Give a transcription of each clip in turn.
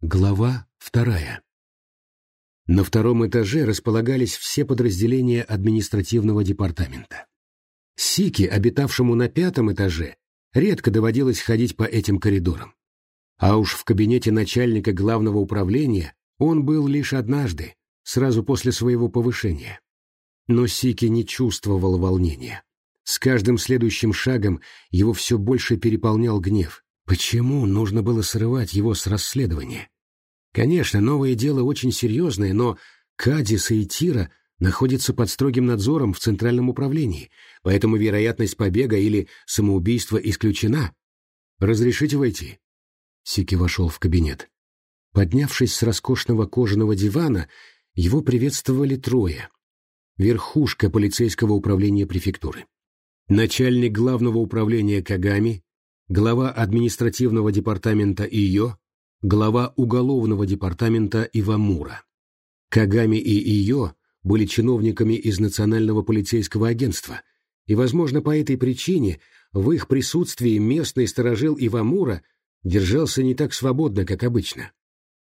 Глава вторая. На втором этаже располагались все подразделения административного департамента. Сики, обитавшему на пятом этаже, редко доводилось ходить по этим коридорам. А уж в кабинете начальника главного управления он был лишь однажды, сразу после своего повышения. Но Сики не чувствовал волнения. С каждым следующим шагом его все больше переполнял гнев. Почему нужно было срывать его с расследования? Конечно, новое дело очень серьезное, но Кадис и Тира находятся под строгим надзором в Центральном управлении, поэтому вероятность побега или самоубийства исключена. «Разрешите войти?» Сики вошел в кабинет. Поднявшись с роскошного кожаного дивана, его приветствовали трое. Верхушка полицейского управления префектуры. Начальник главного управления Кагами, глава административного департамента Ио, глава уголовного департамента Ивамура. Кагами и Ио были чиновниками из Национального полицейского агентства, и, возможно, по этой причине в их присутствии местный сторожил Ивамура держался не так свободно, как обычно.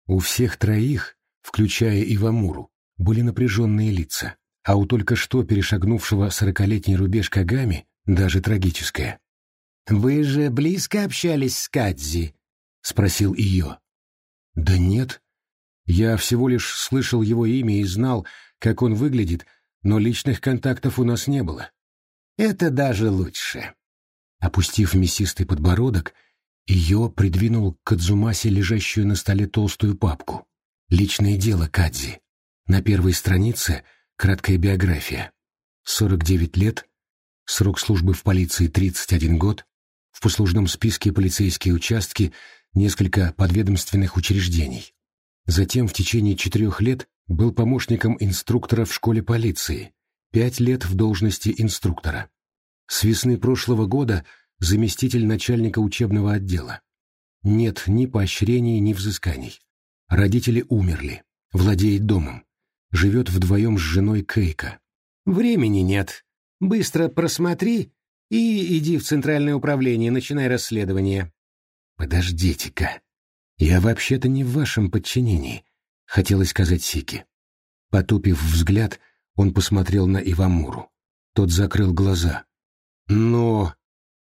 У всех троих, включая Ивамуру, были напряженные лица, а у только что перешагнувшего сорокалетний рубеж Кагами даже трагическое. «Вы же близко общались с Кадзи?» — спросил ее. «Да нет. Я всего лишь слышал его имя и знал, как он выглядит, но личных контактов у нас не было». «Это даже лучше». Опустив мясистый подбородок, ее придвинул к Кадзумасе лежащую на столе толстую папку. «Личное дело Кадзи». На первой странице краткая биография. 49 лет, срок службы в полиции 31 год, в послужном списке полицейские участки, несколько подведомственных учреждений. Затем в течение четырех лет был помощником инструктора в школе полиции, пять лет в должности инструктора. С весны прошлого года заместитель начальника учебного отдела. Нет ни поощрений, ни взысканий. Родители умерли, владеет домом, живет вдвоем с женой Кейка. «Времени нет. Быстро просмотри и иди в центральное управление, начинай расследование. Подождите-ка. Я вообще-то не в вашем подчинении, хотелось сказать Сики. Потупив взгляд, он посмотрел на Ивамуру. Тот закрыл глаза. Но...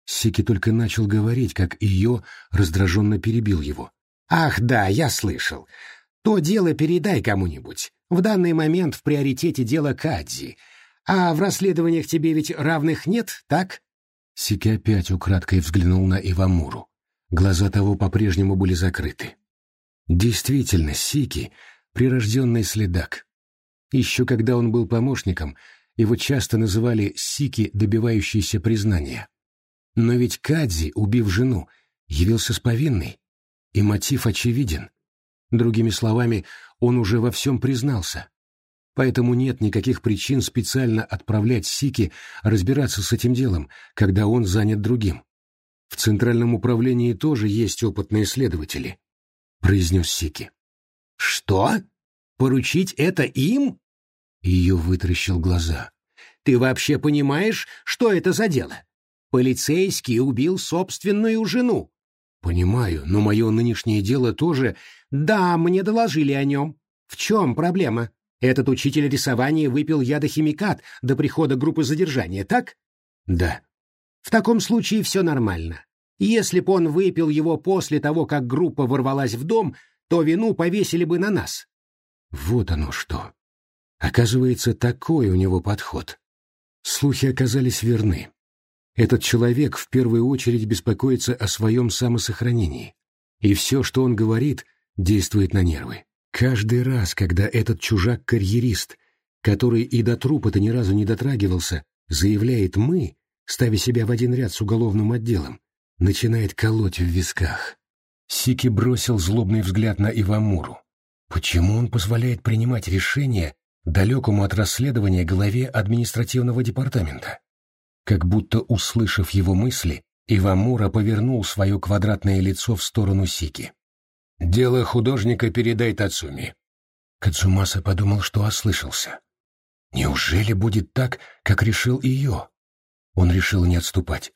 Сики только начал говорить, как ее раздраженно перебил его. «Ах, да, я слышал. То дело передай кому-нибудь. В данный момент в приоритете дело Кадзи. А в расследованиях тебе ведь равных нет, так? Сики опять украдкой взглянул на Ивамуру. Глаза того по-прежнему были закрыты. Действительно, Сики — прирожденный следак. Еще когда он был помощником, его часто называли Сики, добивающийся признания. Но ведь Кадзи, убив жену, явился с повинной, и мотив очевиден. Другими словами, он уже во всем признался. Поэтому нет никаких причин специально отправлять Сики разбираться с этим делом, когда он занят другим. В Центральном управлении тоже есть опытные следователи, — произнес Сики. — Что? Поручить это им? Ее вытращил глаза. — Ты вообще понимаешь, что это за дело? Полицейский убил собственную жену. — Понимаю, но мое нынешнее дело тоже... — Да, мне доложили о нем. В чем проблема? Этот учитель рисования выпил ядохимикат до прихода группы задержания, так? Да. В таком случае все нормально. Если б он выпил его после того, как группа ворвалась в дом, то вину повесили бы на нас. Вот оно что. Оказывается, такой у него подход. Слухи оказались верны. Этот человек в первую очередь беспокоится о своем самосохранении. И все, что он говорит, действует на нервы. Каждый раз, когда этот чужак-карьерист, который и до трупа-то ни разу не дотрагивался, заявляет «мы», ставя себя в один ряд с уголовным отделом, начинает колоть в висках. Сики бросил злобный взгляд на Ивамуру. Почему он позволяет принимать решения далекому от расследования главе административного департамента? Как будто, услышав его мысли, Ивамура повернул свое квадратное лицо в сторону Сики. «Дело художника передай Тацуми». Кацумаса подумал, что ослышался. Неужели будет так, как решил ее? Он решил не отступать.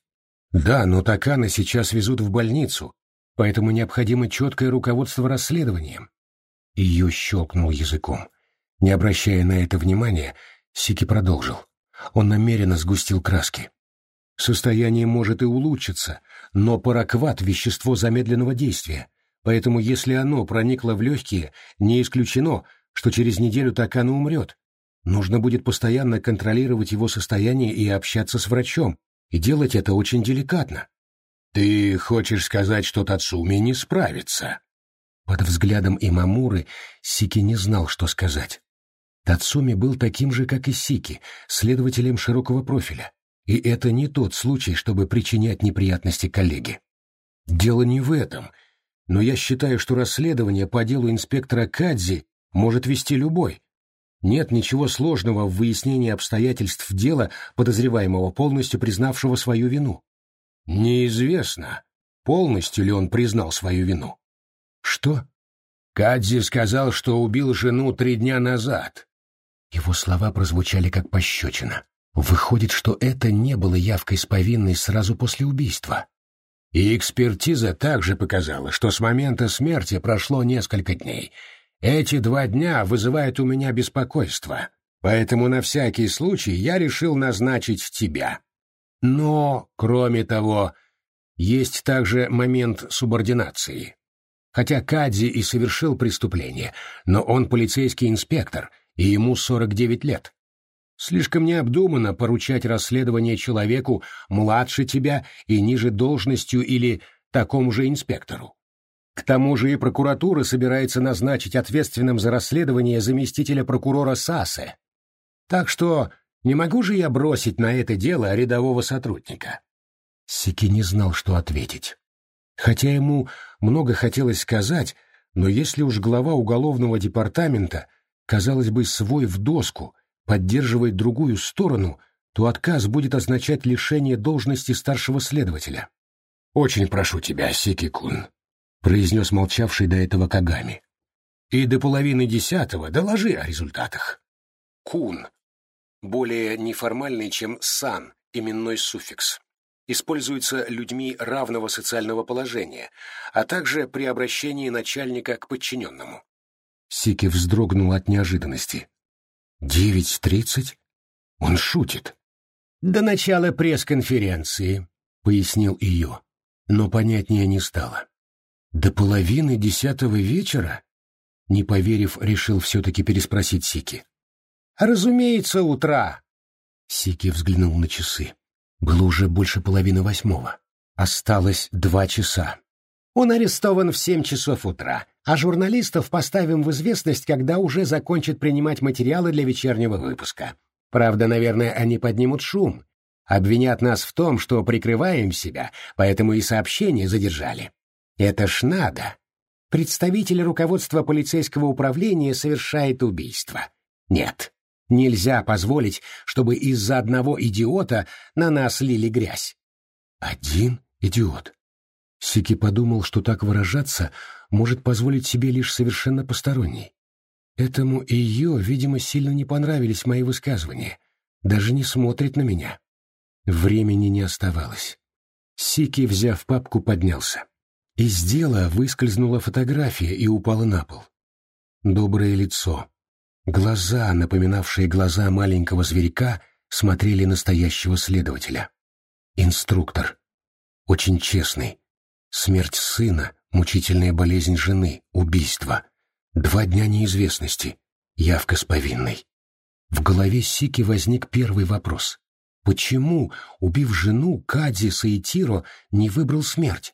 Да, но Такана сейчас везут в больницу, поэтому необходимо четкое руководство расследованием. Ее щелкнул языком. Не обращая на это внимания, Сики продолжил. Он намеренно сгустил краски. Состояние может и улучшиться, но паракват — вещество замедленного действия, поэтому если оно проникло в легкие, не исключено, что через неделю Такана умрет. Нужно будет постоянно контролировать его состояние и общаться с врачом, и делать это очень деликатно. «Ты хочешь сказать, что Тацуми не справится?» Под взглядом Имамуры Сики не знал, что сказать. Тацуми был таким же, как и Сики, следователем широкого профиля. И это не тот случай, чтобы причинять неприятности коллеге. Дело не в этом, но я считаю, что расследование по делу инспектора Кадзи может вести любой. Нет ничего сложного в выяснении обстоятельств дела подозреваемого, полностью признавшего свою вину. Неизвестно, полностью ли он признал свою вину. Что? Кадзи сказал, что убил жену три дня назад. Его слова прозвучали как пощечина. Выходит, что это не было явкой с повинной сразу после убийства. И экспертиза также показала, что с момента смерти прошло несколько дней. Эти два дня вызывают у меня беспокойство, поэтому на всякий случай я решил назначить тебя. Но, кроме того, есть также момент субординации. Хотя Кадзи и совершил преступление, но он полицейский инспектор, и ему 49 лет. Слишком необдуманно поручать расследование человеку младше тебя и ниже должностью или такому же инспектору. К тому же и прокуратура собирается назначить ответственным за расследование заместителя прокурора Сасе. Так что не могу же я бросить на это дело рядового сотрудника?» Сики не знал, что ответить. Хотя ему много хотелось сказать, но если уж глава уголовного департамента, казалось бы, свой в доску, поддерживает другую сторону, то отказ будет означать лишение должности старшего следователя. «Очень прошу тебя, Сики-кун», — произнес молчавший до этого Кагами. «И до половины десятого доложи о результатах». «Кун», более неформальный, чем «сан», именной суффикс. Используется людьми равного социального положения, а также при обращении начальника к подчиненному. Сики вздрогнул от неожиданности. «Девять тридцать? Он шутит». «До начала пресс-конференции», — пояснил ее, но понятнее не стало. «До половины десятого вечера?» Не поверив, решил все-таки переспросить Сики. «Разумеется, утра!» Сики взглянул на часы. Было уже больше половины восьмого. Осталось два часа. Он арестован в семь часов утра, а журналистов поставим в известность, когда уже закончат принимать материалы для вечернего выпуска. Правда, наверное, они поднимут шум. Обвинят нас в том, что прикрываем себя, поэтому и сообщение задержали. Это ж надо. Представитель руководства полицейского управления совершает убийство. Нет, Нельзя позволить, чтобы из-за одного идиота на нас лили грязь. Один идиот. Сики подумал, что так выражаться может позволить себе лишь совершенно посторонний. Этому и ее, видимо, сильно не понравились мои высказывания. Даже не смотрит на меня. Времени не оставалось. Сики, взяв папку, поднялся. Из дела выскользнула фотография и упала на пол. Доброе лицо, Глаза, напоминавшие глаза маленького зверька, смотрели настоящего следователя. Инструктор. Очень честный. Смерть сына, мучительная болезнь жены, убийство. Два дня неизвестности. Явка с повинной. В голове Сики возник первый вопрос. Почему, убив жену, Кадзи Саитиро не выбрал смерть?